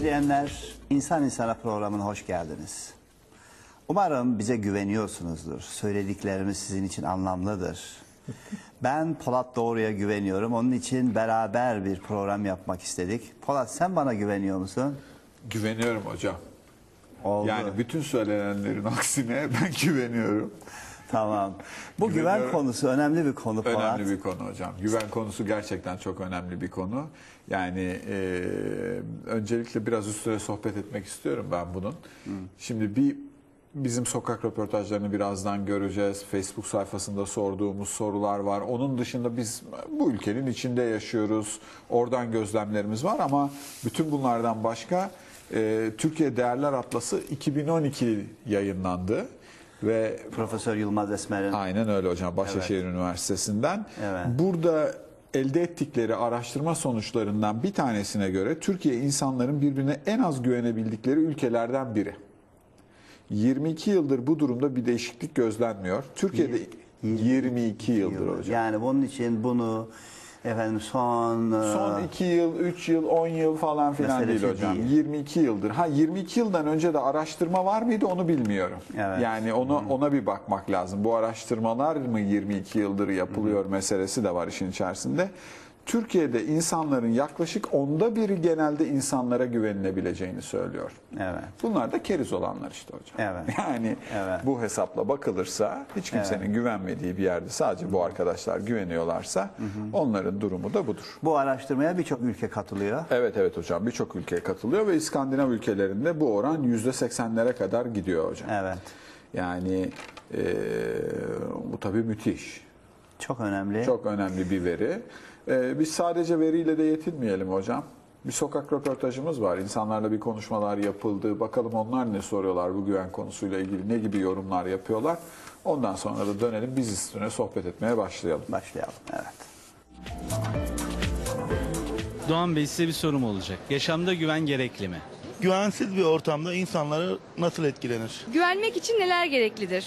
İzleyenler, İnsan İnsana programına hoş geldiniz. Umarım bize güveniyorsunuzdur. Söylediklerimiz sizin için anlamlıdır. Ben Polat Doğru'ya güveniyorum. Onun için beraber bir program yapmak istedik. Polat sen bana güveniyor musun? Güveniyorum hocam. Oldu. Yani bütün söylenenlerin aksine ben güveniyorum. Tamam. Bu güven konusu önemli bir konu Polat. Önemli bir konu hocam. Güven konusu gerçekten çok önemli bir konu. Yani e, öncelikle biraz üstüne sohbet etmek istiyorum ben bunun. Şimdi bir bizim sokak röportajlarını birazdan göreceğiz. Facebook sayfasında sorduğumuz sorular var. Onun dışında biz bu ülkenin içinde yaşıyoruz. Oradan gözlemlerimiz var ama bütün bunlardan başka e, Türkiye Değerler Atlası 2012 yayınlandı ve Profesör Yılmaz Esmer'in Aynen öyle hocam. Başakşehir Üniversitesi'nden. Evet. Burada elde ettikleri araştırma sonuçlarından bir tanesine göre Türkiye insanların birbirine en az güvenebildikleri ülkelerden biri. 22 yıldır bu durumda bir değişiklik gözlenmiyor. Türkiye'de 22 yıldır hocam. Yani bunun için bunu efendim son e, Son 2 yıl, 3 yıl, 10 yıl falan filan değil hocam. değil. 22 yıldır. Ha 22 yıldan önce de araştırma var mıydı onu bilmiyorum. Evet. Yani ona ona bir bakmak lazım. Bu araştırmalar mı 22 yıldır yapılıyor meselesi de var işin içerisinde. Türkiye'de insanların yaklaşık onda biri genelde insanlara güvenilebileceğini söylüyor. Evet. Bunlar da keriz olanlar işte hocam. Evet. Yani Evet. bu hesapla bakılırsa hiç kimsenin güvenmediği bir yerde sadece bu arkadaşlar güveniyorlarsa onların durumu da budur. Bu araştırmaya birçok ülke katılıyor. Evet evet hocam birçok ülke katılıyor ve İskandinav ülkelerinde bu oran %80'lere kadar gidiyor hocam. Evet. Yani eee, bu tabii müthiş. Çok önemli. Çok önemli bir veri. Eee, biz sadece veriyle de yetinmeyelim hocam. Bir sokak röportajımız var. İnsanlarla bir konuşmalar yapıldı. Bakalım onlar ne soruyorlar bu güven konusuyla ilgili, ne gibi yorumlar yapıyorlar. Ondan sonra da dönelim biz üstüne sohbet etmeye başlayalım. Başlayalım. Evet. Doğan Bey size bir sorum olacak. Yaşamda güven gerekli mi? Güvensiz bir ortamda insanları nasıl etkilenir? Güvenmek için neler gereklidir?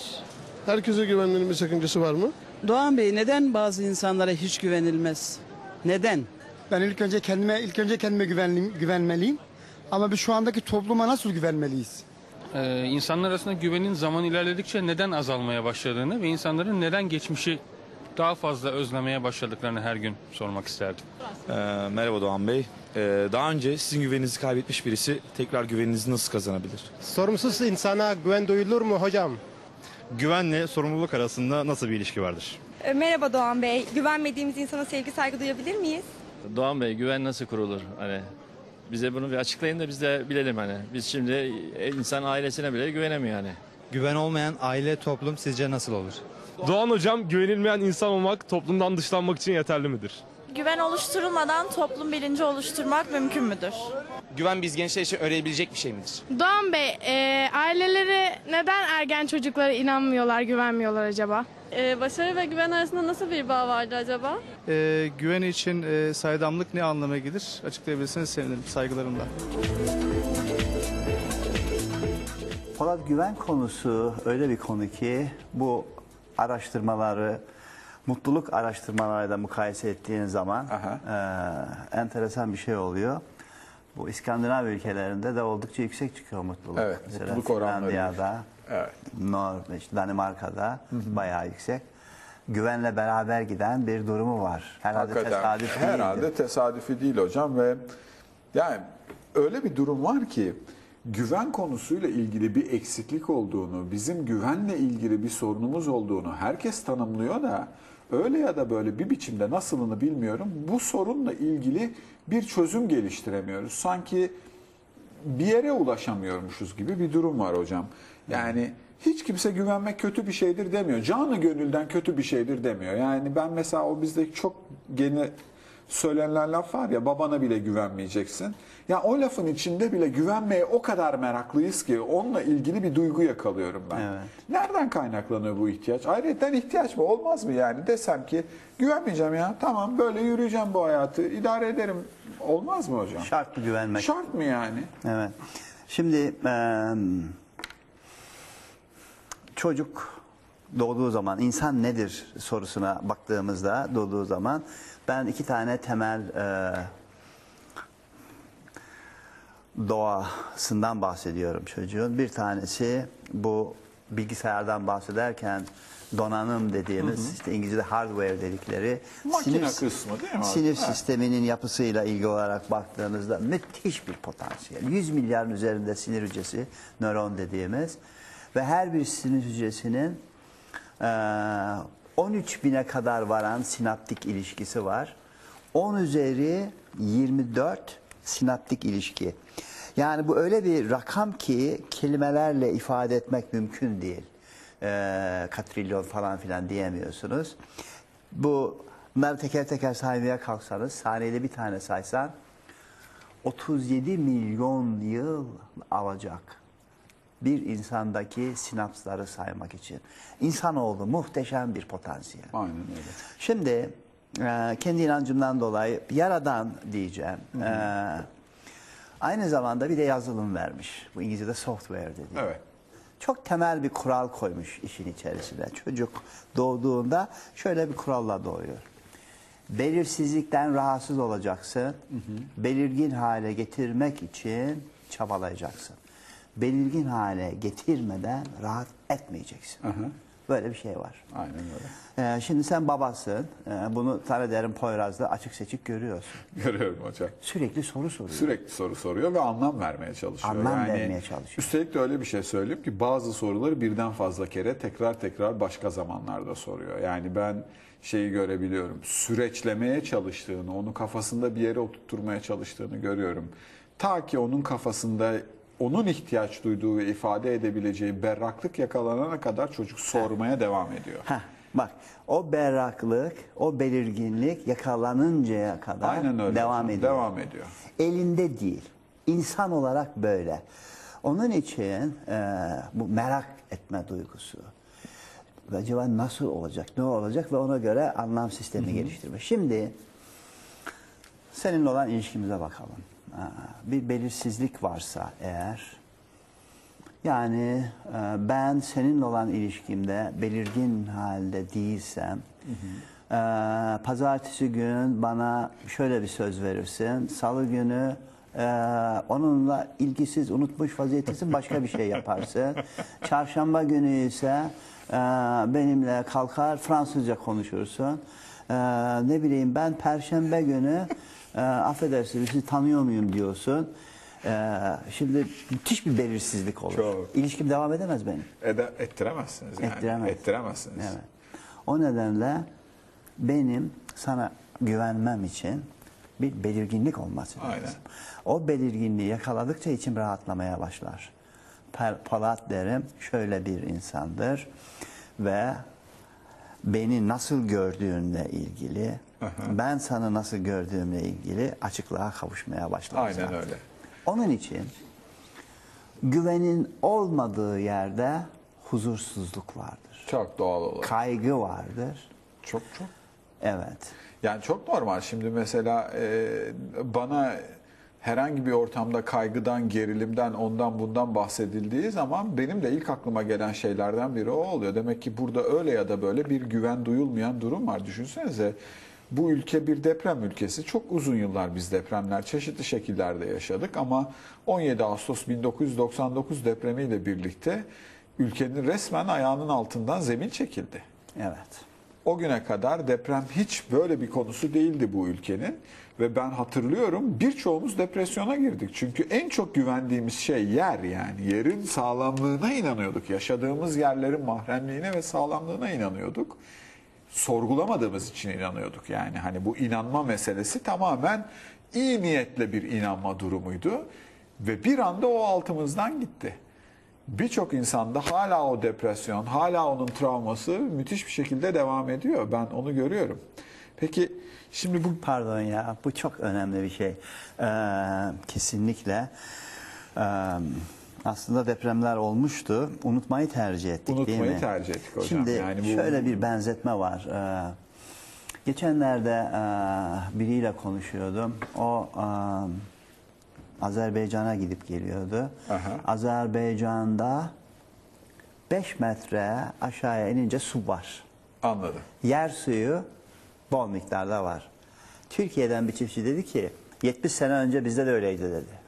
Herkese güvenmenin bir sakıncası var mı? Doğan Bey neden bazı insanlara hiç güvenilmez? Neden? Ben ilk önce kendime ilk önce kendime güvenliyim, güvenmeliyim. Ama biz şu andaki topluma nasıl güvenmeliyiz? Ee, insanlar arasında güvenin zaman ilerledikçe neden azalmaya başladığını ve insanların neden geçmişi daha fazla özlemeye başladıklarını her gün sormak isterdim. Ee, merhaba Doğan Bey. Ee, daha önce sizin güveninizi kaybetmiş birisi tekrar güveninizi nasıl kazanabilir? Sorumsuz insana güven duyulur mu hocam? Güvenle sorumluluk arasında nasıl bir ilişki vardır? Ee, Merhaba Doğan Bey. Güvenmediğimiz insana sevgi saygı duyabilir miyiz? Doğan Bey güven nasıl kurulur? Hani bize bunu bir açıklayın da biz de bilelim hani. Biz şimdi insan ailesine bile güvenemiyor hani. Güven olmayan aile toplum sizce nasıl olur? Doğan hocam güvenilmeyen insan olmak toplumdan dışlanmak için yeterli midir? Güven oluşturulmadan toplum bilinci oluşturmak mümkün müdür? Güven biz gençler için öğrenebilecek bir şey midir? Doğan Bey, e, aileleri neden ergen çocuklara inanmıyorlar, güvenmiyorlar acaba? Ee, başarı ve güven arasında nasıl bir bağ vardı acaba? Ee, güven için e, saydamlık ne anlama gelir? Açıklayabilirseniz sevinirim saygılarımla. Polat güven konusu öyle bir konu ki bu araştırmaları mutluluk araştırmalarıyla mukayese ettiğin zaman e, enteresan bir şey oluyor. Bu İskandinav ülkelerinde de oldukça yüksek çıkıyor mutluluk. Evet, Mesela mutluluk oranları Finlandiya'da, Evet. Norveç, Danimarka'da bayağı yüksek. Güvenle beraber giden bir durumu var. Herhalde Hakikaten tesadüf herhalde değildir. tesadüfi değil hocam ve yani öyle bir durum var ki güven konusuyla ilgili bir eksiklik olduğunu, bizim güvenle ilgili bir sorunumuz olduğunu herkes tanımlıyor da öyle ya da böyle bir biçimde nasılını bilmiyorum. Bu sorunla ilgili bir çözüm geliştiremiyoruz. Sanki bir yere ulaşamıyormuşuz gibi bir durum var hocam. Yani hiç kimse güvenmek kötü bir şeydir demiyor. Canı gönülden kötü bir şeydir demiyor. Yani ben mesela o bizde çok gene söylenen laf var ya babana bile güvenmeyeceksin. Ya o lafın içinde bile güvenmeye o kadar meraklıyız ki onunla ilgili bir duygu yakalıyorum ben. Evet. Nereden kaynaklanıyor bu ihtiyaç? Ayrıca ihtiyaç mı? Olmaz mı yani? Desem ki güvenmeyeceğim ya. Tamam böyle yürüyeceğim bu hayatı. idare ederim. Olmaz mı hocam? Şart mı güvenmek? Şart mı yani? Evet. Şimdi eee, çocuk doğduğu zaman insan nedir sorusuna baktığımızda doğduğu zaman ben iki tane temel eee, doğasından bahsediyorum çocuğun. Bir tanesi bu bilgisayardan bahsederken donanım dediğimiz işte İngilizce'de hardware dedikleri Makine kısmı değil mi? Sinir Evet. sisteminin yapısıyla ilgili olarak baktığınızda müthiş bir potansiyel. 100 milyarın üzerinde sinir hücresi, nöron dediğimiz ve her bir sinir hücresinin eee, 13 bine kadar varan sinaptik ilişkisi var. 10 üzeri 24 sinaptik ilişki. Yani bu öyle bir rakam ki kelimelerle ifade etmek mümkün değil. Eee katrilyon falan filan diyemiyorsunuz. Bu bunları teker teker saymaya kalksanız saniyede bir tane saysan 37 milyon yıl alacak bir insandaki sinapsları saymak için. İnsanoğlu muhteşem bir potansiyel. Aynen öyle. Şimdi e, kendi inancımdan dolayı yaradan diyeceğim. E, aynı zamanda bir de yazılım vermiş. Bu İngilizce'de software dedi. Evet. Çok temel bir kural koymuş işin içerisine. Çocuk doğduğunda şöyle bir kuralla doğuyor. Belirsizlikten rahatsız olacaksın. Belirgin hale getirmek için çabalayacaksın. Belirgin hale getirmeden rahat etmeyeceksin. Böyle bir şey var. Aynen öyle. Ee, şimdi sen babasın. Ee, bunu Tanrıderin Poyraz'da açık seçik görüyorsun. Görüyorum hocam. Sürekli soru soruyor. Sürekli soru soruyor ve anlam vermeye çalışıyor. Anlam yani, vermeye çalışıyor. Üstelik de öyle bir şey söyleyeyim ki bazı soruları birden fazla kere tekrar tekrar başka zamanlarda soruyor. Yani ben şeyi görebiliyorum. Süreçlemeye çalıştığını, onu kafasında bir yere oturtmaya çalıştığını görüyorum. Ta ki onun kafasında onun ihtiyaç duyduğu ve ifade edebileceği berraklık yakalanana kadar çocuk sormaya devam ediyor. Heh, bak o berraklık, o belirginlik yakalanıncaya kadar Aynen öyle. devam ediyor. Devam ediyor. Elinde değil. İnsan olarak böyle. Onun için e, bu merak etme duygusu. Acaba nasıl olacak, ne olacak ve ona göre anlam sistemi geliştirme. Şimdi seninle olan ilişkimize bakalım. Bir belirsizlik varsa eğer, yani e, ben seninle olan ilişkimde belirgin halde değilsem, e, pazartesi gün bana şöyle bir söz verirsin, salı günü e, onunla ilgisiz, unutmuş vaziyettesin, başka bir şey yaparsın. Çarşamba günü ise e, benimle kalkar, Fransızca konuşursun. Ne bileyim ben perşembe günü e, affedersin sizi tanıyor muyum diyorsun. E, şimdi müthiş bir belirsizlik olur. Çok. İlişkim devam edemez benim. Ede, ettiremezsiniz yani. Ettiremez. Ettiremezsiniz. Evet. O nedenle benim sana güvenmem için bir belirginlik olması lazım. Aynen. O belirginliği yakaladıkça içim rahatlamaya başlar. Polat derim şöyle bir insandır ve beni nasıl gördüğünle ilgili, ben sana nasıl gördüğümle ilgili açıklığa kavuşmaya başlar. Aynen zaten. öyle. Onun için güvenin olmadığı yerde huzursuzluk vardır. Çok doğal olarak. Kaygı vardır. Çok çok. Evet. Yani çok normal. Şimdi mesela e, bana herhangi bir ortamda kaygıdan, gerilimden, ondan bundan bahsedildiği zaman benim de ilk aklıma gelen şeylerden biri o oluyor. Demek ki burada öyle ya da böyle bir güven duyulmayan durum var. Düşünsenize bu ülke bir deprem ülkesi. Çok uzun yıllar biz depremler çeşitli şekillerde yaşadık ama 17 Ağustos 1999 depremiyle birlikte ülkenin resmen ayağının altından zemin çekildi. Evet. O güne kadar deprem hiç böyle bir konusu değildi bu ülkenin. Ve ben hatırlıyorum birçoğumuz depresyona girdik. Çünkü en çok güvendiğimiz şey yer yani. Yerin sağlamlığına inanıyorduk. Yaşadığımız yerlerin mahremliğine ve sağlamlığına inanıyorduk. Sorgulamadığımız için inanıyorduk yani. Hani bu inanma meselesi tamamen iyi niyetle bir inanma durumuydu. Ve bir anda o altımızdan gitti. Birçok insanda hala o depresyon, hala onun travması müthiş bir şekilde devam ediyor. Ben onu görüyorum. Peki şimdi bu Pardon ya bu çok önemli bir şey. Ee, kesinlikle. Ee, aslında depremler olmuştu. Unutmayı tercih ettik değil Unutmayı mi? tercih ettik hocam. Şimdi Yani bu- şöyle bir benzetme var. Ee, geçenlerde e, biriyle konuşuyordum. O e, Azerbaycan'a gidip geliyordu. Aha. Azerbaycan'da 5 metre aşağıya inince su var. anladım. Yer suyu bol miktarda var. Türkiye'den bir çiftçi dedi ki 70 sene önce bizde de öyleydi dedi.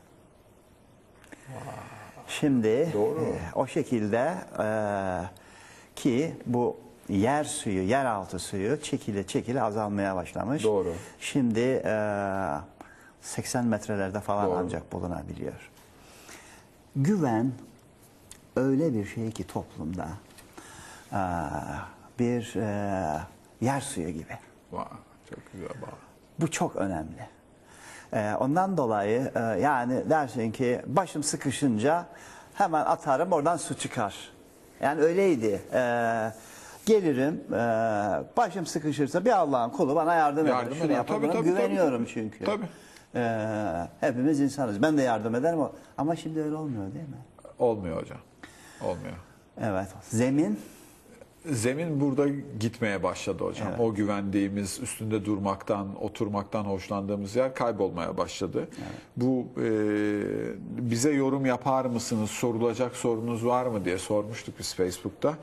Şimdi Doğru. e, o şekilde e, ki bu yer suyu, yeraltı suyu çekile çekile azalmaya başlamış. Doğru. Şimdi e, 80 metrelerde falan Doğru. ancak bulunabiliyor. Güven öyle bir şey ki toplumda e, bir e, yer suyu gibi. Vay, çok güzel bağ. Bu çok önemli. Ee, ondan dolayı e, yani dersin ki başım sıkışınca hemen atarım oradan su çıkar. Yani öyleydi. Ee, gelirim e, başım sıkışırsa bir Allah'ın kulu bana yardım, Yardım eder. Şunu yapar, Tabii, tabii, güveniyorum tabii. çünkü. Tabii. Ee, hepimiz insanız. Ben de yardım ederim ama şimdi öyle olmuyor değil mi? Olmuyor hocam. Olmuyor. Evet. Zemin Zemin burada gitmeye başladı hocam. Evet. O güvendiğimiz, üstünde durmaktan, oturmaktan hoşlandığımız yer kaybolmaya başladı. Bu e, bize yorum yapar mısınız, sorulacak sorunuz var mı diye sormuştuk biz Facebook'ta.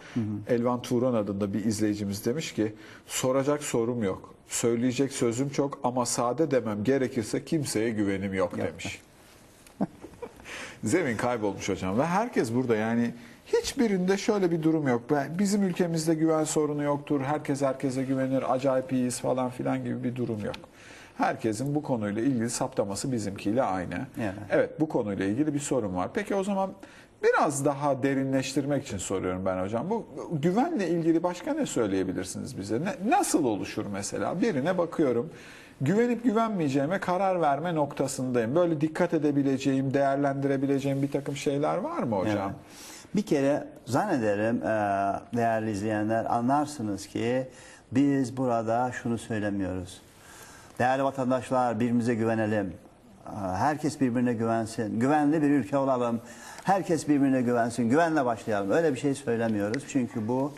Elvan Turan adında bir izleyicimiz demiş ki, soracak sorum yok, söyleyecek sözüm çok ama sade demem gerekirse kimseye güvenim yok demiş. Zemin kaybolmuş hocam ve herkes burada yani hiçbirinde şöyle bir durum yok. Bizim ülkemizde güven sorunu yoktur. Herkes herkese güvenir. Acayip iyiyiz falan filan gibi bir durum yok. Herkesin bu konuyla ilgili saptaması bizimkiyle aynı. Evet. Evet bu konuyla ilgili bir sorun var. Peki o zaman biraz daha derinleştirmek için soruyorum ben hocam. Bu güvenle ilgili başka ne söyleyebilirsiniz bize? Ne- nasıl oluşur mesela? Birine bakıyorum. Güvenip güvenmeyeceğime karar verme noktasındayım. Böyle dikkat edebileceğim, değerlendirebileceğim bir takım şeyler var mı hocam? Evet. Bir kere zannederim e, değerli izleyenler anlarsınız ki biz burada şunu söylemiyoruz. Değerli vatandaşlar birbirimize güvenelim. E, Herkes birbirine güvensin. Güvenli bir ülke olalım. Herkes birbirine güvensin. Güvenle başlayalım. Öyle bir şey söylemiyoruz. Çünkü bu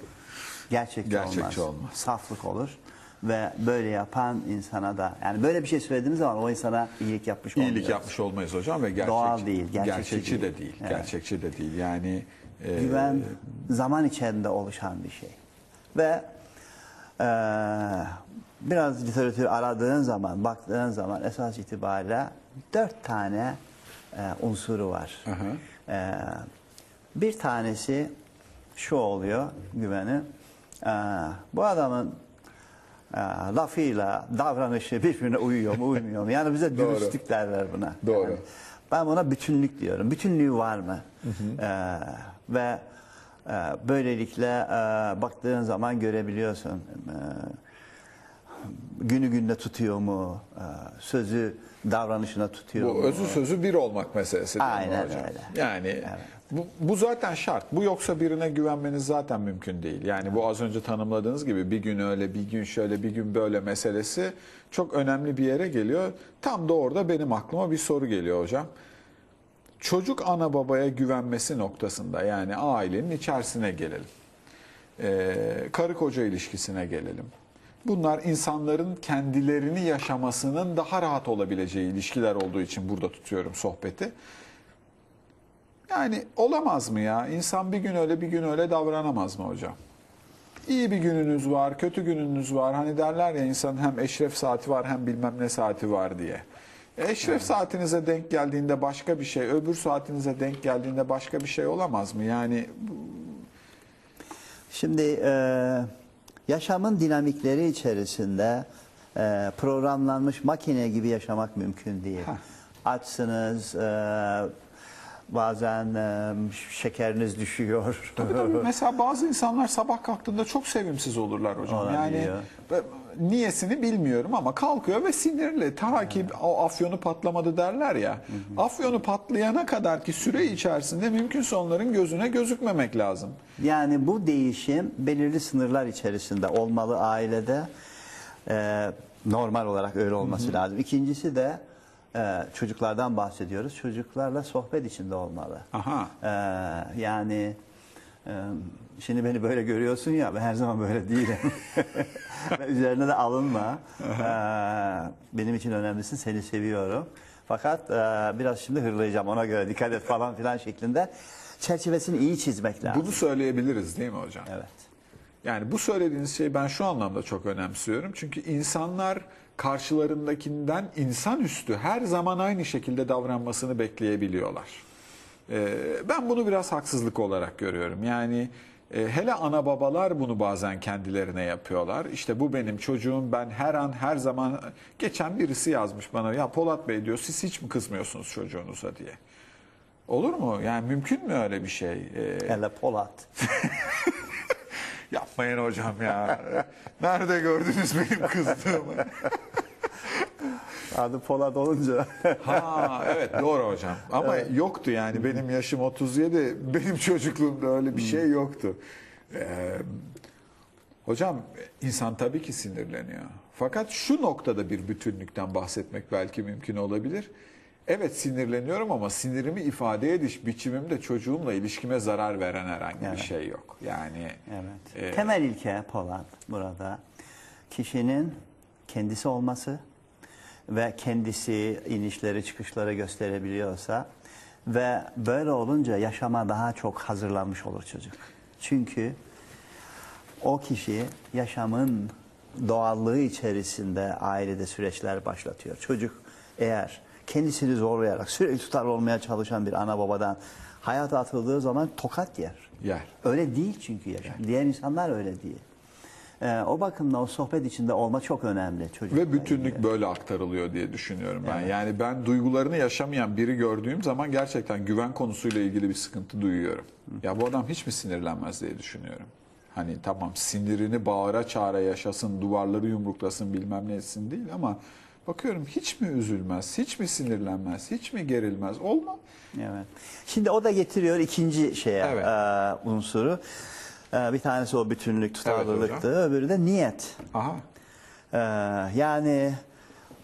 gerçekçi, Gerçekçi olmaz. olmaz. Saflık olur. Ve böyle yapan insana da yani böyle bir şey söylediğimiz zaman o insana iyilik yapmış İyilik olmuyoruz. yapmış olmayız hocam ve gerçek, Doğal değil, gerçekçi gerçekçi de değil. değil. Evet. Gerçekçi de değil. Yani e, Güven zaman içinde oluşan bir şey. Ve eee, biraz literatür aradığın zaman, baktığın zaman esas itibariyle dört tane eee, unsuru var. Eee, bir tanesi şu oluyor güveni. eee, bu adamın eee, lafıyla davranışı birbirine uyuyor mu uymuyor mu? Yani bize dürüstlük derler buna. Doğru. Yani ben buna bütünlük diyorum. Bütünlüğü var mı? Ee, ve e, böylelikle e, baktığın zaman görebiliyorsun. Ee, günü günde tutuyor mu? Sözü davranışına tutuyor bu mu? özü sözü bir olmak meselesi Aynen hocam? öyle. Yani bu, bu zaten şart. Bu yoksa birine güvenmeniz zaten mümkün değil. Yani bu az önce tanımladığınız gibi bir gün öyle, bir gün şöyle, bir gün böyle meselesi çok önemli bir yere geliyor. Tam da orada benim aklıma bir soru geliyor hocam. Çocuk ana babaya güvenmesi noktasında yani ailenin içerisine gelelim. Ee, karı koca ilişkisine gelelim. Bunlar insanların kendilerini yaşamasının daha rahat olabileceği ilişkiler olduğu için burada tutuyorum sohbeti. Yani olamaz mı ya? İnsan bir gün öyle bir gün öyle davranamaz mı hocam? İyi bir gününüz var, kötü gününüz var. Hani derler ya insan hem eşref saati var hem bilmem ne saati var diye. Eşref saatinize denk geldiğinde başka bir şey, öbür saatinize denk geldiğinde başka bir şey olamaz mı? Yani Şimdi e, yaşamın dinamikleri içerisinde e, programlanmış makine gibi yaşamak mümkün değil. Açsınız, e, bazen e, şekeriniz düşüyor. Tabii tabii. Mesela bazı insanlar sabah kalktığında çok sevimsiz olurlar hocam. Yani Olabiliyor. e, niyesini bilmiyorum ama kalkıyor ve sinirli. Ta ki o afyonu patlamadı derler ya. Afyonu patlayana kadar ki süre içerisinde mümkünse onların gözüne gözükmemek lazım. Yani bu değişim belirli sınırlar içerisinde olmalı ailede. Ee, normal olarak öyle olması lazım. İkincisi de e, çocuklardan bahsediyoruz. Çocuklarla sohbet içinde olmalı. Aha. Ee, yani e, şimdi beni böyle görüyorsun ya ben her zaman böyle değilim. Üzerine de alınma. Ee, benim için önemlisi seni seviyorum. Fakat e, biraz şimdi hırlayacağım ona göre dikkat et falan filan şeklinde. Çerçevesini iyi çizmek lazım. Bunu söyleyebiliriz değil mi hocam? Evet. Yani bu söylediğiniz şeyi ben şu anlamda çok önemsiyorum. Çünkü insanlar karşılarındakinden insanüstü her zaman aynı şekilde davranmasını bekleyebiliyorlar. Ee, ben bunu biraz haksızlık olarak görüyorum. Yani hele ana babalar bunu bazen kendilerine yapıyorlar. İşte bu benim çocuğum ben her an her zaman geçen birisi yazmış bana ya Polat Bey diyor siz hiç mi kızmıyorsunuz çocuğunuza diye. Olur mu? Yani mümkün mü öyle bir şey? Ee, Hele Polat. yapmayın hocam ya. Nerede gördünüz benim kızdığımı? Adı Polat olunca. Ha evet doğru hocam. Ama yoktu yani benim yaşım 37. Benim çocukluğumda öyle bir şey yoktu. Ee, hocam insan tabii ki sinirleniyor. Fakat şu noktada bir bütünlükten bahsetmek belki mümkün olabilir. Evet sinirleniyorum ama sinirimi ifade ediş biçimimde çocuğumla ilişkime zarar veren herhangi bir Evet. şey yok. Yani Evet. e, Temel ilke Polat burada kişinin kendisi olması ve kendisi inişleri çıkışları gösterebiliyorsa ve böyle olunca yaşama daha çok hazırlanmış olur çocuk. Çünkü o kişi yaşamın doğallığı içerisinde ailede süreçler başlatıyor. Çocuk eğer kendisini zorlayarak sürekli tutarlı olmaya çalışan bir ana babadan hayata atıldığı zaman tokat yer. yer. Öyle değil çünkü yaşam. Diğer insanlar öyle değil. Ee, o bakımdan o sohbet içinde olma çok önemli çocukla Ve bütünlük ilgili. böyle aktarılıyor diye düşünüyorum ben. Yani ben duygularını yaşamayan biri gördüğüm zaman gerçekten güven konusuyla ilgili bir sıkıntı duyuyorum. Ya bu adam hiç mi sinirlenmez diye düşünüyorum. Hani tamam sinirini bağıra çağıra yaşasın, duvarları yumruklasın bilmem ne etsin değil ama bakıyorum hiç mi üzülmez, hiç mi sinirlenmez, hiç mi gerilmez? Olmaz. Evet. Şimdi o da getiriyor ikinci şeye Evet. e, unsuru. E, bir tanesi o bütünlük, tutarlılıktı. öbürü de niyet. Aha. Ee, yani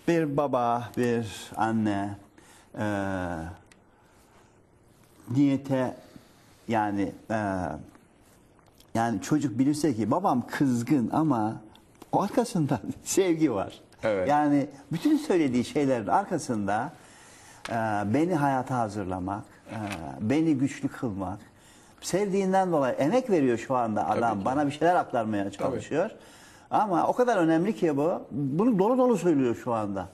bir baba, bir anne e, niyete yani e, yani çocuk bilirse ki babam kızgın ama arkasında sevgi var. Evet. Yani bütün söylediği şeylerin arkasında e, beni hayata hazırlamak, e, beni güçlü kılmak, sevdiğinden dolayı emek veriyor şu anda adam. ki. Bana bir şeyler aktarmaya çalışıyor. Ama o kadar önemli ki bu. Bunu dolu dolu söylüyor şu anda.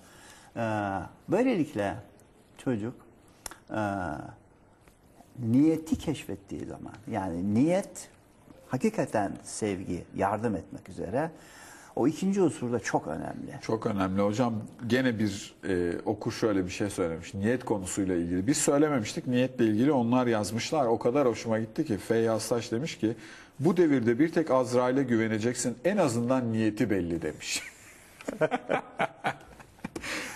Ee, böylelikle çocuk e, niyeti keşfettiği zaman yani niyet hakikaten sevgi, yardım etmek üzere o ikinci unsur da çok önemli. Çok önemli hocam. Gene bir e, okur şöyle bir şey söylemiş. Niyet konusuyla ilgili. Biz söylememiştik. Niyetle ilgili onlar yazmışlar. O kadar hoşuma gitti ki. Feyyaz Taş demiş ki bu devirde bir tek Azrail'e güveneceksin. En azından niyeti belli demiş.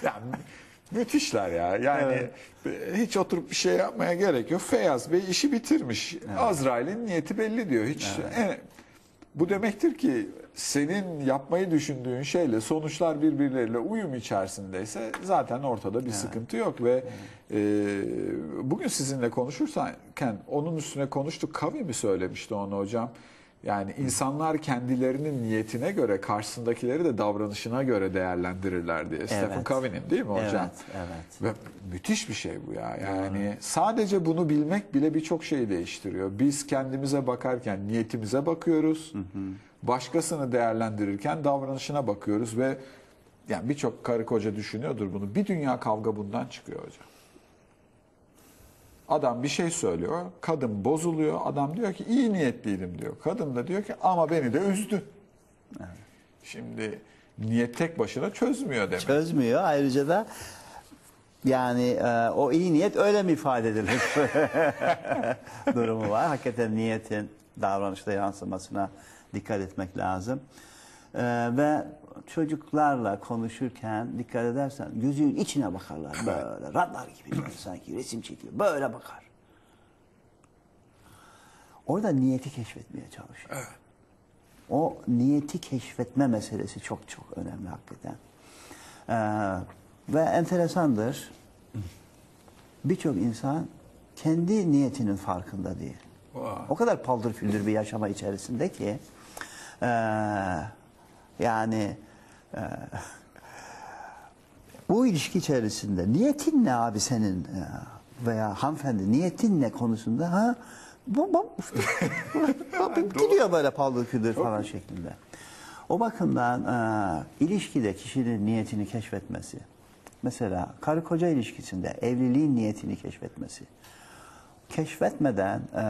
ya, mü- müthişler ya. Yani e, hiç oturup bir şey yapmaya gerek yok. Feyyaz Bey işi bitirmiş. Azrail'in niyeti belli diyor. Hiç en- bu demektir ki senin yapmayı düşündüğün şeyle sonuçlar birbirleriyle uyum içerisindeyse zaten ortada bir sıkıntı yok ve e, bugün sizinle konuşurken onun üstüne konuştuk. Kavi mi söylemişti onu hocam? Yani insanlar kendilerinin niyetine göre karşısındakileri de davranışına göre değerlendirirler diye. Stephen Covey'nin değil mi hocam? Evet, evet. Ve müthiş bir şey bu ya. Yani sadece bunu bilmek bile birçok şeyi değiştiriyor. Biz kendimize bakarken niyetimize bakıyoruz. Başkasını değerlendirirken davranışına bakıyoruz ve yani birçok karı koca düşünüyordur bunu. Bir dünya kavga bundan çıkıyor hocam. Adam bir şey söylüyor, kadın bozuluyor. Adam diyor ki iyi niyetliydim diyor. Kadın da diyor ki ama beni de üzdü. Şimdi niyet tek başına çözmüyor demek. Çözmüyor. Ayrıca da yani e, o iyi niyet öyle mi ifade edilir durumu var. Hakikaten niyetin davranışta yansımasına dikkat etmek lazım. E, ve çocuklarla konuşurken dikkat edersen gözünün içine bakarlar böyle radar gibi sanki resim çekiyor böyle bakar. Orada niyeti keşfetmeye çalışıyor. O niyeti keşfetme meselesi çok çok önemli hakikaten. Ee, ve enteresandır. Birçok insan kendi niyetinin farkında değil. O kadar paldır küldür bir yaşama içerisinde ki ee, yani bu ilişki içerisinde niyetin ne abi senin ee, veya hanımefendi niyetin ne konusunda ha? Bu, bu, gidiyor böyle paldır küldür falan şeklinde. O bakımdan e, ilişkide kişinin niyetini keşfetmesi, mesela karı koca ilişkisinde evliliğin niyetini keşfetmesi, keşfetmeden e,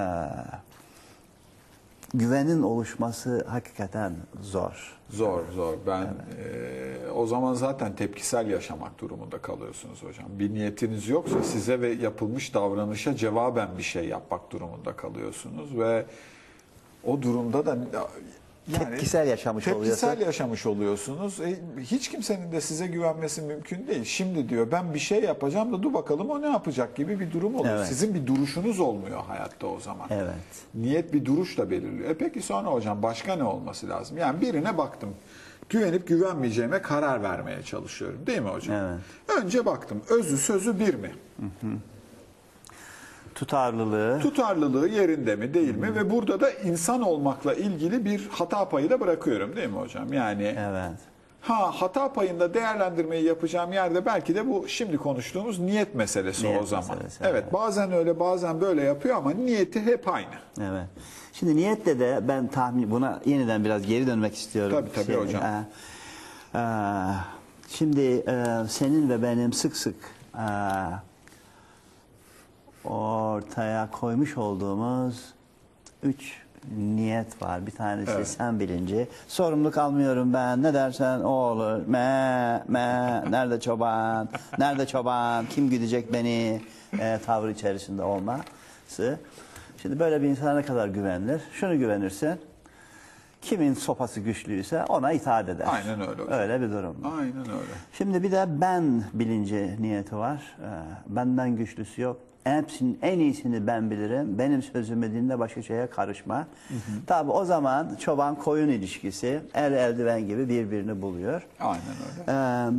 güvenin oluşması hakikaten zor. Zor zor. Ben eee, o zaman zaten tepkisel yaşamak durumunda kalıyorsunuz hocam. Bir niyetiniz yoksa size ve yapılmış davranışa cevaben bir şey yapmak durumunda kalıyorsunuz ve o durumda da yani Tepkisel yaşamış tepkisel oluyorsun. yaşamış oluyorsunuz. E, hiç kimsenin de size güvenmesi mümkün değil. Şimdi diyor ben bir şey yapacağım da dur bakalım o ne yapacak gibi bir durum oluyor. Evet. Sizin bir duruşunuz olmuyor hayatta o zaman. Evet. Niyet bir duruşla belirliyor. E peki sonra hocam başka ne olması lazım? Yani birine baktım. Güvenip güvenmeyeceğime karar vermeye çalışıyorum. Değil mi hocam? Evet. Önce baktım. Özü sözü bir mi? Tutarlılığı, Tutarlılığı yerinde mi değil mi? Ve burada da insan olmakla ilgili bir hata payı da bırakıyorum değil mi hocam? Yani evet. ha hata payında değerlendirmeyi yapacağım yerde belki de bu şimdi konuştuğumuz niyet meselesi Niyet o zaman. meselesi, evet. evet. bazen öyle bazen böyle yapıyor ama niyeti hep aynı. Evet. Şimdi niyetle de ben tahmin buna yeniden biraz geri dönmek istiyorum. Tabii, tabii hocam. e, e, şimdi e, senin ve benim sık sık e, ortaya koymuş olduğumuz üç niyet var. Bir tanesi Evet. sen bilinci. Sorumluluk almıyorum ben. Ne dersen o olur. Me, me, nerede çoban? Nerede çoban? Kim güdecek beni? E, tavır içerisinde olması. Şimdi böyle bir insana ne kadar güvenilir? Şunu güvenirsin. Kimin sopası güçlüyse ona itaat eder. Aynen öyle hocam. Öyle bir durum. Aynen öyle. Şimdi bir de ben bilinci niyeti var. Ee, benden güçlüsü yok. Hepsinin en iyisini ben bilirim. Benim sözümü dinle başka şeye karışma. Tabi o zaman çoban koyun ilişkisi el eldiven gibi birbirini buluyor. Aynen öyle. Ee,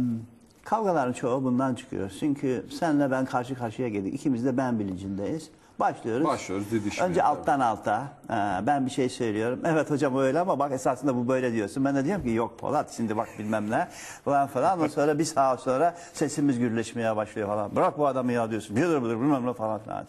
kavgaların çoğu bundan çıkıyor. Çünkü senle ben karşı karşıya geldik. İkimiz de ben bilincindeyiz. Başlıyoruz. Başlıyoruz didişmeye Önce tabii. alttan alta. Ee, ben bir şey söylüyorum. Evet hocam öyle ama bak esasında bu böyle diyorsun. Ben de diyorum ki yok Polat şimdi bak bilmem ne falan falan. Ondan sonra bir saat sonra sesimiz gürleşmeye başlıyor falan. Bırak bu adamı ya diyorsun. Bıdır bıdır bilmem ne falan filan.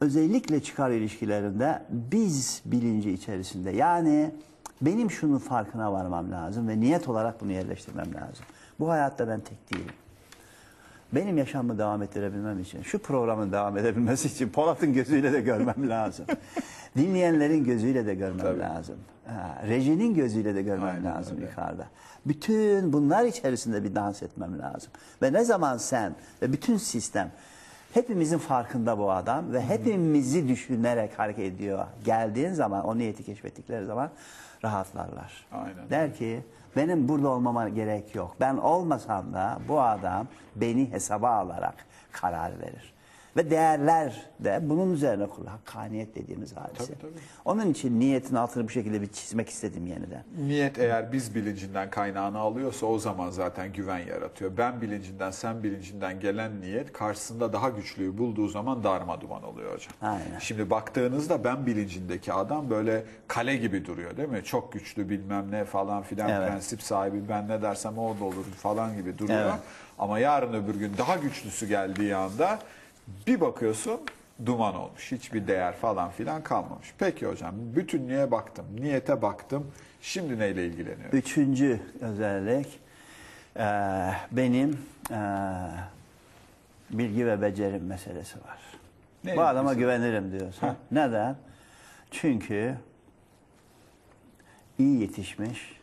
Özellikle çıkar ilişkilerinde biz bilinci içerisinde yani benim şunun farkına varmam lazım ve niyet olarak bunu yerleştirmem lazım. Bu hayatta ben tek değilim. Benim yaşamımı devam ettirebilmem için, şu programın devam edebilmesi için Polat'ın gözüyle de görmem lazım. Dinleyenlerin gözüyle de görmem Tabii. lazım. Ha, rejinin gözüyle de görmem Aynen lazım öyle. yukarıda. Bütün bunlar içerisinde bir dans etmem lazım. Ve ne zaman sen ve bütün sistem hepimizin farkında bu adam ve hepimizi düşünerek hareket ediyor. Geldiğin zaman o niyeti keşfettikleri zaman rahatlarlar. Aynen. Der ki benim burada olmama gerek yok. Ben olmasam da bu adam beni hesaba alarak karar verir. Ve değerler de bunun üzerine kurulu. Hakkaniyet dediğimiz hadise. Tabii, tabii. Onun için niyetin altını bu şekilde bir çizmek istedim yeniden. Niyet eğer biz bilincinden kaynağını alıyorsa o zaman zaten güven yaratıyor. Ben bilincinden, sen bilincinden gelen niyet karşısında daha güçlüyü bulduğu zaman darma duman oluyor hocam. Aynen. Şimdi baktığınızda ben bilincindeki adam böyle kale gibi duruyor değil mi? Çok güçlü bilmem ne falan filan Evet. prensip sahibi ben ne dersem o da olur falan gibi duruyor. Evet. Ama yarın öbür gün daha güçlüsü geldiği anda bir bakıyorsun duman olmuş. Hiçbir değer falan filan kalmamış. Peki hocam bütünlüğe baktım, niyete baktım. Şimdi neyle ilgileniyorum? Üçüncü özellik eee, benim eee, bilgi ve becerim meselesi var. Ne Bu adama ilgisi? güvenirim diyorsun. Heh. Neden? Çünkü iyi yetişmiş,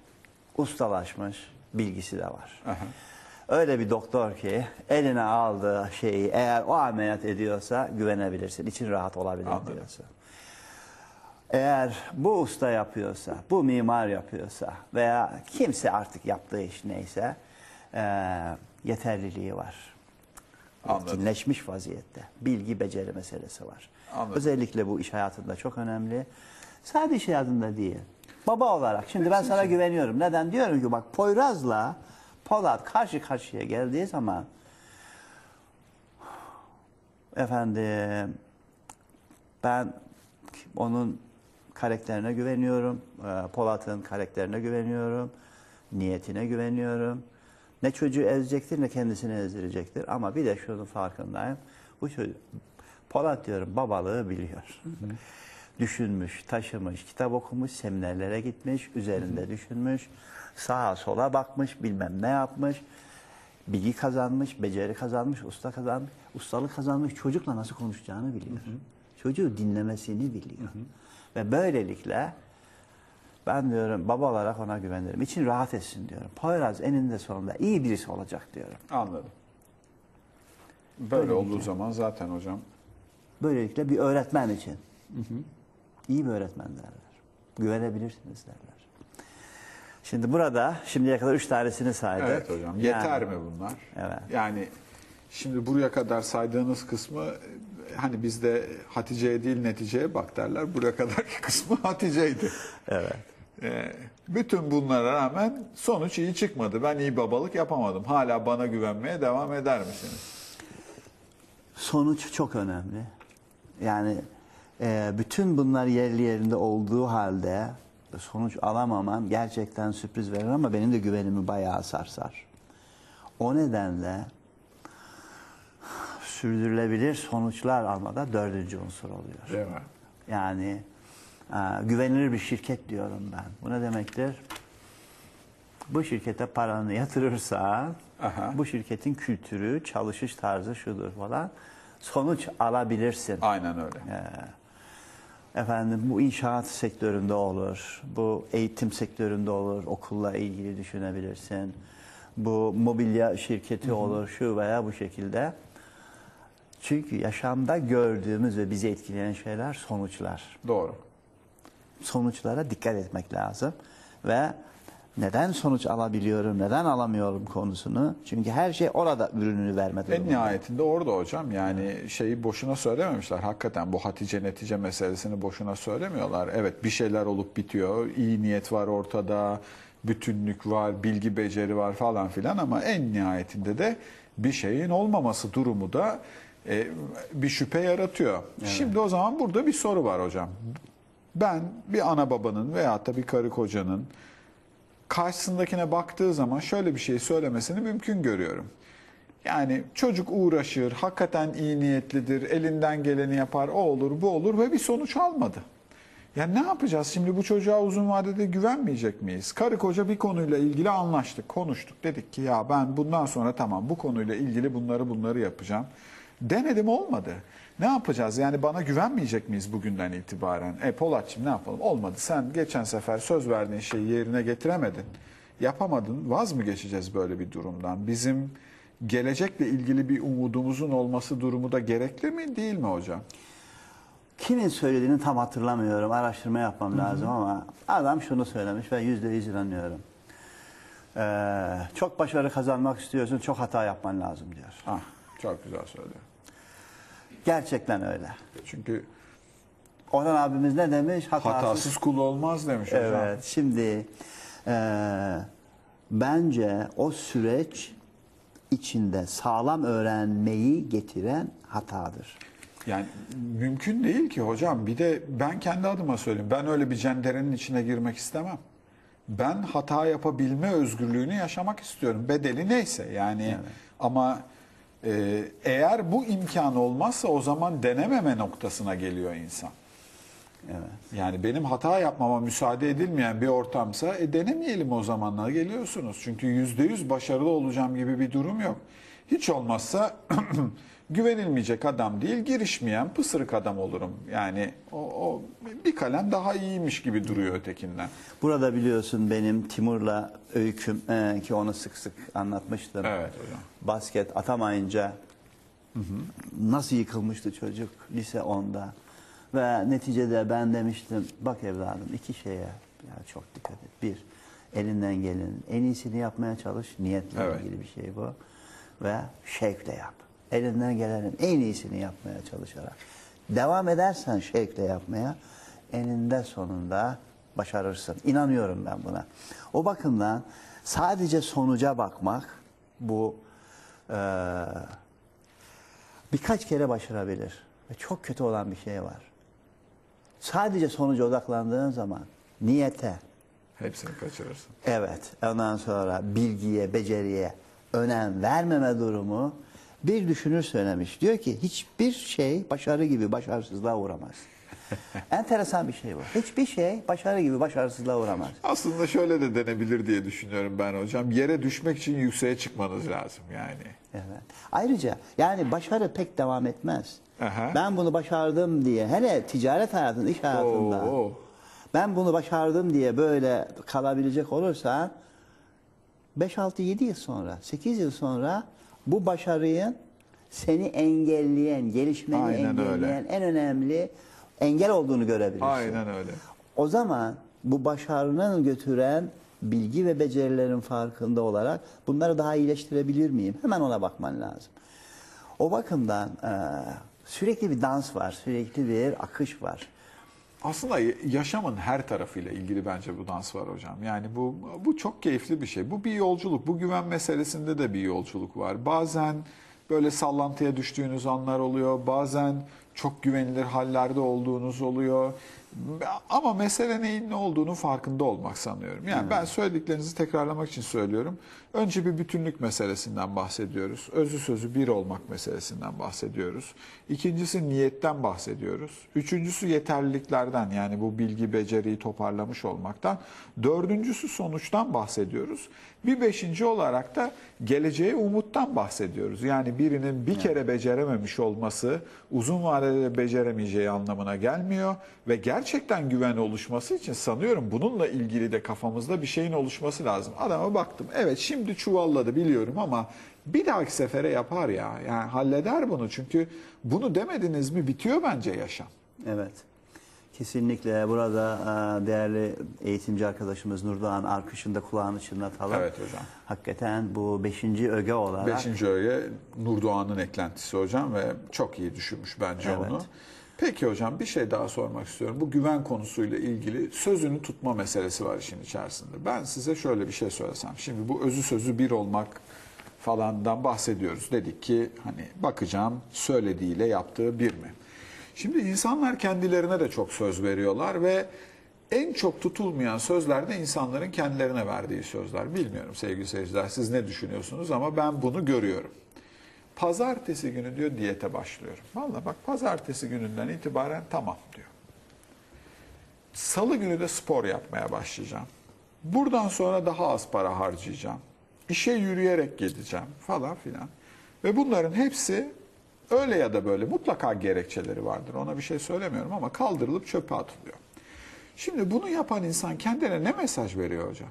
ustalaşmış, bilgisi de var. Aha. Öyle bir doktor ki eline aldığı şeyi eğer o ameliyat ediyorsa güvenebilirsin. için rahat olabilir Anladım. diyorsun. Eğer bu usta yapıyorsa, bu mimar yapıyorsa veya kimse artık yaptığı iş neyse eee, yeterliliği var. Anladım. Etkinleşmiş vaziyette. Bilgi, beceri meselesi var. Anladım. Özellikle bu iş hayatında çok önemli. Sadece iş hayatında değil. Baba olarak. Şimdi ben sana güveniyorum. Neden? Diyorum ki bak Poyraz'la Polat karşı karşıya geldiği zaman efendim ben onun karakterine güveniyorum. Ee, Polat'ın karakterine güveniyorum. Niyetine güveniyorum. Ne çocuğu ezecektir ne kendisini ezdirecektir. Ama bir de şunun farkındayım. Bu çocuk, Polat diyorum babalığı biliyor. Düşünmüş, taşımış, kitap okumuş, seminerlere gitmiş, üzerinde düşünmüş, sağa sola bakmış, bilmem ne yapmış. bilgi kazanmış, beceri kazanmış, usta kazanmış, ustalık kazanmış çocukla nasıl konuşacağını biliyor. Çocuğu dinlemesini biliyor. Ve böylelikle ben diyorum baba olarak ona güvenirim. İçin rahat etsin diyorum. Poyraz eninde sonunda iyi birisi olacak diyorum. Anladım. Böyle Böylelikle. olduğu zaman zaten hocam Böylelikle bir öğretmen için. İyi bir öğretmen derler. Güvenebilirsiniz derler. Şimdi burada şimdiye kadar üç tanesini saydık. Evet hocam. Yeter Yani- mi bunlar? Evet. Yani şimdi buraya kadar saydığınız kısmı hani bizde Hatice'ye değil neticeye bak derler. Buraya kadarki kısmı Hatice'ydi. Evet. Ee, bütün bunlara rağmen sonuç iyi çıkmadı. Ben iyi babalık yapamadım. Hala bana güvenmeye devam eder misiniz? Sonuç çok önemli. Yani e, bütün bunlar yerli yerinde olduğu halde sonuç alamamam gerçekten sürpriz verir ama benim de güvenimi bayağı sarsar. O nedenle sürdürülebilir sonuçlar almada dördüncü unsur oluyor. Değil mi? Yani e, güvenilir bir şirket diyorum ben. Bu ne demektir? Bu şirkete paranı yatırırsa Aha. bu şirketin kültürü, çalışış tarzı şudur falan sonuç alabilirsin. Aynen öyle. Efendim bu inşaat sektöründe olur, bu eğitim sektöründe olur, okulla ilgili düşünebilirsin. Bu mobilya şirketi olur şu veya bu şekilde. Çünkü yaşamda gördüğümüz ve bizi etkileyen şeyler sonuçlar. Doğru. Sonuçlara dikkat etmek lazım ve neden sonuç alabiliyorum, neden alamıyorum konusunu. Çünkü her şey orada ürününü verme En durumunda. nihayetinde orada hocam yani şeyi boşuna söylememişler. Hakikaten bu Hatice netice meselesini boşuna söylemiyorlar. Evet bir şeyler olup bitiyor. İyi niyet var ortada. Bütünlük var, bilgi beceri var falan filan ama en nihayetinde de bir şeyin olmaması durumu da e, bir şüphe yaratıyor. Şimdi o zaman burada bir soru var hocam. Ben bir ana babanın veyahut da bir karı kocanın karşısındakine baktığı zaman şöyle bir şey söylemesini mümkün görüyorum. Yani çocuk uğraşır, hakikaten iyi niyetlidir, elinden geleni yapar, o olur, bu olur ve bir sonuç almadı. Ya ne yapacağız şimdi bu çocuğa uzun vadede güvenmeyecek miyiz? Karı koca bir konuyla ilgili anlaştık, konuştuk. Dedik ki ya ben bundan sonra tamam bu konuyla ilgili bunları bunları yapacağım. Denedim olmadı. Ne yapacağız? Yani bana güvenmeyecek miyiz bugünden itibaren? E Polatçım ne yapalım? Olmadı. Sen geçen sefer söz verdiğin şeyi yerine getiremedin. Yapamadın. Vaz mı geçeceğiz böyle bir durumdan? Bizim gelecekle ilgili bir umudumuzun olması durumu da gerekli mi değil mi hocam? Kimin söylediğini tam hatırlamıyorum. Araştırma yapmam lazım ama adam şunu söylemiş ve yüzde yüz inanıyorum. Ee, çok başarı kazanmak istiyorsun, çok hata yapman lazım diyor. Ah, çok güzel söylüyor. Gerçekten öyle. Çünkü Orhan abimiz ne demiş? Hatasız. hatasız kul olmaz demiş hocam. Evet. Şimdi eee, bence o süreç içinde sağlam öğrenmeyi getiren hatadır. Yani mümkün değil ki hocam. Bir de ben kendi adıma söyleyeyim. Ben öyle bir cenderenin içine girmek istemem. Ben hata yapabilme özgürlüğünü yaşamak istiyorum. Bedeli neyse yani. Ama e, eğer bu imkan olmazsa o zaman denememe noktasına geliyor insan. Evet. Yani benim hata yapmama müsaade edilmeyen bir ortamsa e, denemeyelim o zamanlar geliyorsunuz. Çünkü yüzde yüz başarılı olacağım gibi bir durum yok. Hiç olmazsa güvenilmeyecek adam değil, girişmeyen pısırık adam olurum. Yani o, o bir kalem daha iyiymiş gibi duruyor ötekinden. Burada biliyorsun benim Timur'la öyküm eee, ki onu sık sık anlatmıştım. Evet hocam. Basket atamayınca nasıl yıkılmıştı çocuk lise 10'da. Ve neticede ben demiştim bak evladım iki şeye ya çok dikkat et. Bir, elinden gelenin en iyisini yapmaya çalış. Niyetle Evet. ilgili bir şey bu. Ve şevkle yap. Elinden gelenin en iyisini yapmaya çalışarak. Devam edersen şevkle yapmaya eninde sonunda başarırsın. İnanıyorum ben buna. O bakımdan sadece sonuca bakmak bu eee, birkaç kere başarabilir. Ve çok kötü olan bir şey var. Sadece sonuca odaklandığın zaman niyete, Hepsini kaçırırsın. evet ondan sonra bilgiye, beceriye önem vermeme durumu bir düşünür söylemiş. Diyor ki hiçbir şey başarı gibi başarısızlığa uğramaz. Enteresan bir şey bu. Hiçbir şey başarı gibi başarısızlığa uğramaz. Aslında şöyle de denebilir diye düşünüyorum ben hocam. Yere düşmek için yükseğe çıkmanız lazım yani. Evet. Ayrıca yani başarı pek devam etmez. Aha. Ben bunu başardım diye hele ticaret hayatında, iş hayatında Oo. ben bunu başardım diye böyle kalabilecek olursan 5 6 7 yıl sonra, 8 yıl sonra bu başarıyı seni engelleyen, gelişmeni Aynen öyle. engelleyen en önemli engel olduğunu görebilirsin. Aynen öyle. O zaman bu başarının götüren bilgi ve becerilerin farkında olarak bunları daha iyileştirebilir miyim? Hemen ona bakman lazım. O bakımdan e, sürekli bir dans var, sürekli bir akış var. Aslında yaşamın her tarafıyla ilgili bence bu dans var hocam. Yani bu bu çok keyifli bir şey. Bu bir yolculuk. Bu güven meselesinde de bir yolculuk var. Bazen böyle sallantıya düştüğünüz anlar oluyor. Bazen çok güvenilir hallerde olduğunuz oluyor. Ama mesele neyin ne olduğunu farkında olmak sanıyorum. Yani ben söylediklerinizi tekrarlamak için söylüyorum. Önce bir bütünlük meselesinden bahsediyoruz. Özü sözü bir olmak meselesinden bahsediyoruz. İkincisi niyetten bahsediyoruz. Üçüncüsü yeterliliklerden yani bu bilgi beceriyi toparlamış olmaktan. Dördüncüsü sonuçtan bahsediyoruz. Bir beşinci olarak da geleceğe umuttan bahsediyoruz. Yani birinin bir kere becerememiş olması uzun vadede beceremeyeceği anlamına gelmiyor ve gerçekten güven oluşması için sanıyorum bununla ilgili de kafamızda bir şeyin oluşması lazım. Adama baktım evet şimdi çuvalladı biliyorum ama bir dahaki sefere yapar ya. Yani halleder bunu çünkü bunu demediniz mi bitiyor bence yaşam. Evet. Kesinlikle burada e, değerli eğitimci arkadaşımız Nurdoğan Arkış'ın da kulağını çınlatalım. Evet hocam. Hakikaten bu beşinci öge olarak Beşinci öğe Nurdoğan'ın eklentisi hocam ve çok iyi düşünmüş bence Evet. onu. Peki hocam bir şey daha sormak istiyorum. Bu güven konusuyla ilgili sözünü tutma meselesi var işin içerisinde. Ben size şöyle bir şey söylesem. Şimdi bu özü sözü bir olmak falandan bahsediyoruz. Dedik ki hani bakacağım söylediğiyle yaptığı bir mi? Şimdi insanlar kendilerine de çok söz veriyorlar ve en çok tutulmayan sözler de insanların kendilerine verdiği sözler. Bilmiyorum sevgili seyirciler siz ne düşünüyorsunuz ama ben bunu görüyorum. Pazartesi günü diyor diyete başlıyorum. Vallahi bak pazartesi gününden itibaren tamam diyor. Salı günü de spor yapmaya başlayacağım. Buradan sonra daha az para harcayacağım. İşe yürüyerek gideceğim falan filan. Ve bunların hepsi öyle ya da böyle mutlaka gerekçeleri vardır. Ona bir şey söylemiyorum ama kaldırılıp çöpe atılıyor. Şimdi bunu yapan insan kendine ne mesaj veriyor hocam?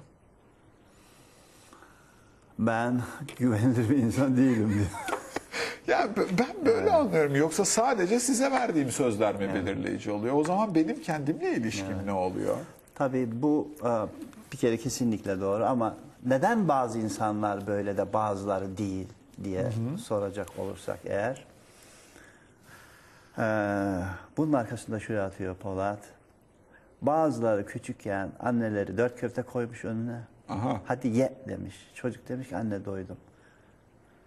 ben güvenilir bir insan değilim diyor. Ya ben böyle anlıyorum. Yoksa sadece size verdiğim sözler mi belirleyici oluyor? O zaman benim kendimle ilişkim ne oluyor? Tabii bu e, bir kere kesinlikle doğru ama neden bazı insanlar böyle de bazıları değil diye soracak olursak eğer e, bunun arkasında şuraya atıyor Polat. Bazıları küçükken anneleri dört köfte koymuş önüne. Aha. Hadi ye demiş. Çocuk demiş ki anne doydum.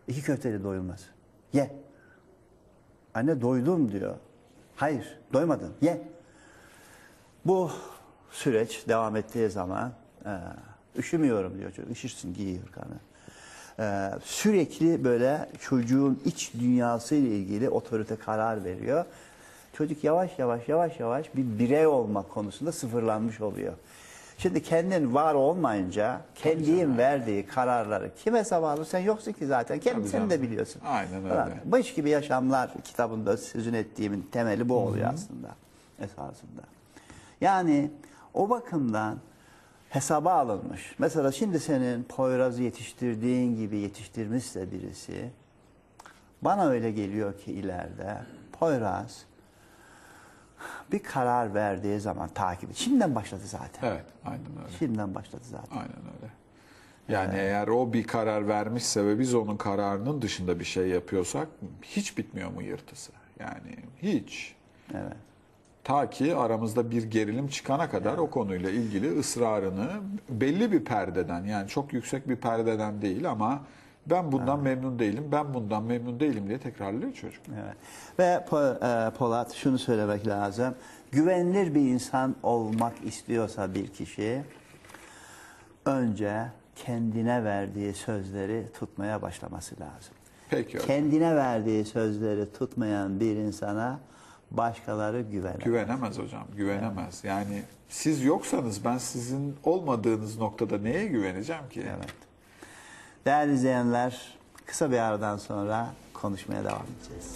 İki köfteyle doyulmaz. Ye. Anne doydum diyor. Hayır doymadın ye. Bu süreç devam ettiği zaman e, üşümüyorum diyor çocuk. Üşürsün giyiyor kanı. E, sürekli böyle çocuğun iç dünyası ile ilgili otorite karar veriyor. Çocuk yavaş yavaş yavaş yavaş bir birey olmak konusunda sıfırlanmış oluyor. Şimdi kendin var olmayınca kendin verdiği kararları kim hesaba? Sen yoksun ki zaten. Kendi Tabii sen de biliyorsun. Aynen öyle. Falan. Baş gibi yaşamlar kitabında sözün ettiğimin temeli bu oluyor aslında esasında. Yani o bakımdan hesaba alınmış. Mesela şimdi senin Poyraz'ı yetiştirdiğin gibi yetiştirmişse birisi bana öyle geliyor ki ileride Poyraz bir karar verdiği zaman takip et. Şimdiden başladı zaten. Evet, aynen öyle. Şimdiden başladı zaten. Aynen öyle. Yani eğer o bir karar vermişse ve biz onun kararının dışında bir şey yapıyorsak hiç bitmiyor mu yırtısı? Yani hiç. Evet. Ta ki aramızda bir gerilim çıkana kadar o konuyla ilgili ısrarını belli bir perdeden yani çok yüksek bir perdeden değil ama ben bundan memnun değilim, ben bundan memnun değilim diye tekrarlıyor çocuk. Evet. Ve e, Polat şunu söylemek lazım. Güvenilir bir insan olmak istiyorsa bir kişi önce kendine verdiği sözleri tutmaya başlaması lazım. Peki hocam. Kendine verdiği sözleri tutmayan bir insana başkaları güvenemez. Güvenemez hocam, güvenemez. Yani siz yoksanız ben sizin olmadığınız noktada neye güveneceğim ki? Evet. Değerli izleyenler, kısa bir aradan sonra konuşmaya devam edeceğiz.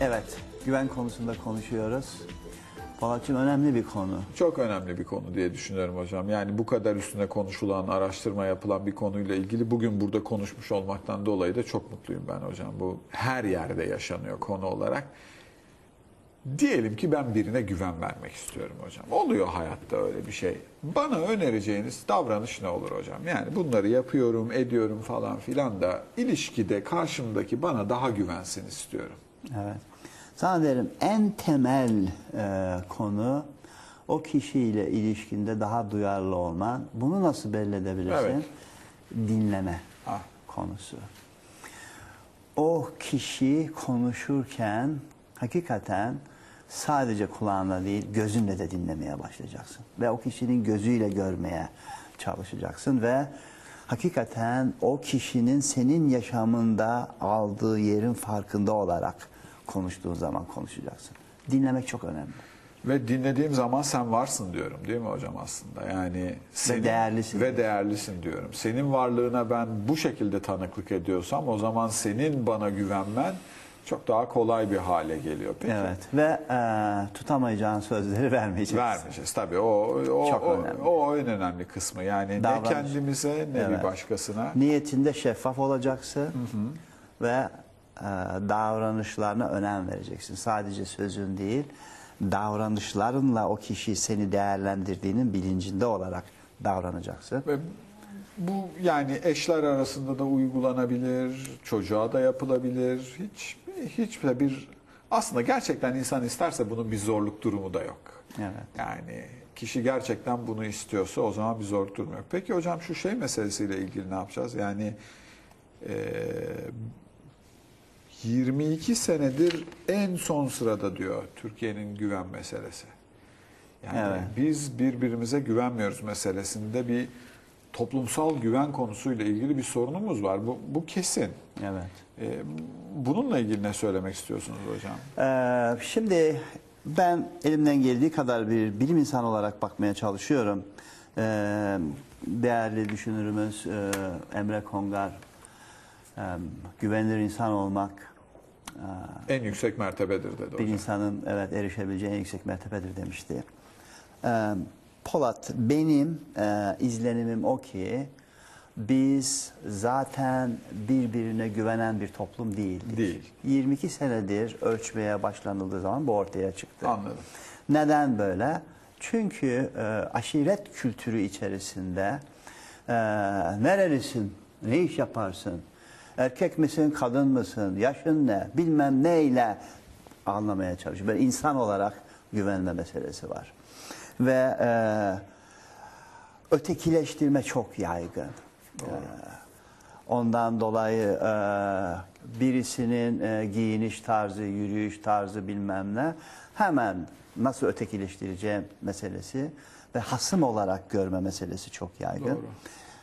Evet, güven konusunda konuşuyoruz. Polatcığım önemli bir konu. Çok önemli bir konu diye düşünüyorum hocam. Yani bu kadar üstüne konuşulan, araştırma yapılan bir konuyla ilgili bugün burada konuşmuş olmaktan dolayı da çok mutluyum ben hocam. Bu her yerde yaşanıyor konu olarak. Diyelim ki ben birine güven vermek istiyorum hocam. Oluyor hayatta öyle bir şey. Bana önereceğiniz davranış ne olur hocam? Yani bunları yapıyorum, ediyorum falan filan da ilişkide karşımdaki bana daha güvensin istiyorum. Evet. Sana derim en temel e, konu o kişiyle ilişkinde daha duyarlı olman. Bunu nasıl belli edebilirsin? Evet. Dinleme Ah. konusu. O kişi konuşurken hakikaten sadece kulağınla değil gözünle de dinlemeye başlayacaksın. Ve o kişinin gözüyle görmeye çalışacaksın ve hakikaten o kişinin senin yaşamında aldığı yerin farkında olarak konuştuğun zaman konuşacaksın. Dinlemek çok önemli. Ve dinlediğim zaman sen varsın diyorum değil mi hocam aslında? Yani senin, değerlisin. Ve değerlisin diyorum. Senin varlığına ben bu şekilde tanıklık ediyorsam o zaman senin bana güvenmen çok daha kolay bir hale geliyor. Peki. Evet ve e, tutamayacağın sözleri vermeyeceksin. Vermeyeceğiz tabii. O, o, Çok o, önemli. o en önemli kısmı. Yani Davranış. ne kendimize ne Evet. bir başkasına. Niyetinde şeffaf olacaksın ve e, davranışlarına önem vereceksin. Sadece sözün değil, davranışlarınla o kişi seni değerlendirdiğinin bilincinde olarak davranacaksın. Ve bu yani eşler arasında da uygulanabilir, çocuğa da yapılabilir. Hiç hiç de bir aslında gerçekten insan isterse bunun bir zorluk durumu da yok. Evet. Yani kişi gerçekten bunu istiyorsa o zaman bir zorluk durumu yok. Peki hocam şu şey meselesiyle ilgili ne yapacağız? Yani eee 22 senedir en son sırada diyor Türkiye'nin güven meselesi. Yani Evet. biz birbirimize güvenmiyoruz meselesinde bir toplumsal güven konusuyla ilgili bir sorunumuz var. Bu, bu kesin. Evet. Ee, bununla ilgili ne söylemek istiyorsunuz hocam? Ee, şimdi ben elimden geldiği kadar bir bilim insanı olarak bakmaya çalışıyorum. Ee, değerli düşünürümüz e, Emre Kongar, güvenilir insan olmak e, En yüksek mertebedir dedi bir hocam. insanın evet erişebileceği en yüksek mertebedir demişti. Polat benim e, izlenimim o ki biz zaten birbirine güvenen bir toplum değildik. Değil. 22 senedir ölçmeye başlanıldığı zaman bu ortaya çıktı. Anladım. Neden böyle? Çünkü e, aşiret kültürü içerisinde e, nerelisin, ne iş yaparsın, erkek misin, kadın mısın, yaşın ne, bilmem neyle anlamaya çalışıyor. Böyle insan olarak güvenme meselesi var. Ve e, ötekileştirme çok yaygın. E, ondan dolayı e, birisinin e, giyiniş tarzı, yürüyüş tarzı bilmem ne hemen nasıl ötekileştireceğim meselesi ve hasım olarak görme meselesi çok yaygın. Doğru.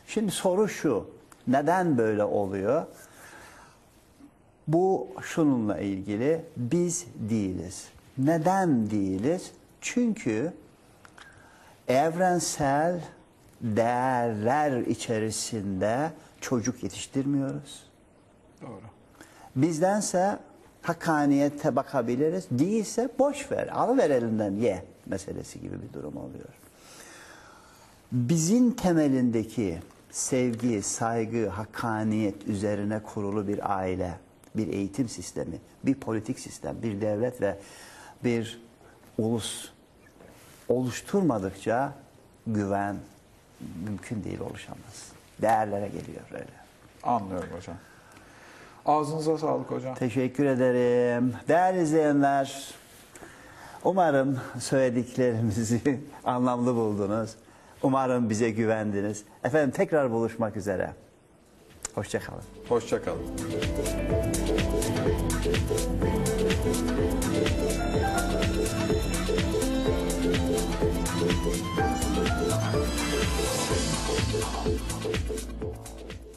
Şimdi soru şu, neden böyle oluyor? Bu şununla ilgili, biz değiliz. Neden değiliz? Çünkü evrensel değerler içerisinde çocuk yetiştirmiyoruz. Doğru. Bizdense hakkaniyete bakabiliriz. Değilse boş ver, alıver elinden ye meselesi gibi bir durum oluyor. Bizim temelindeki sevgi, saygı, hakkaniyet üzerine kurulu bir aile, bir eğitim sistemi, bir politik sistem, bir devlet ve bir ulus oluşturmadıkça güven mümkün değil oluşamaz. Değerlere geliyor öyle. Anlıyorum hocam. Ağzınıza sağlık hocam. Teşekkür ederim. Değerli izleyenler, umarım söylediklerimizi anlamlı buldunuz. Umarım bize güvendiniz. Efendim tekrar buluşmak üzere. Hoşçakalın. Hoşçakalın.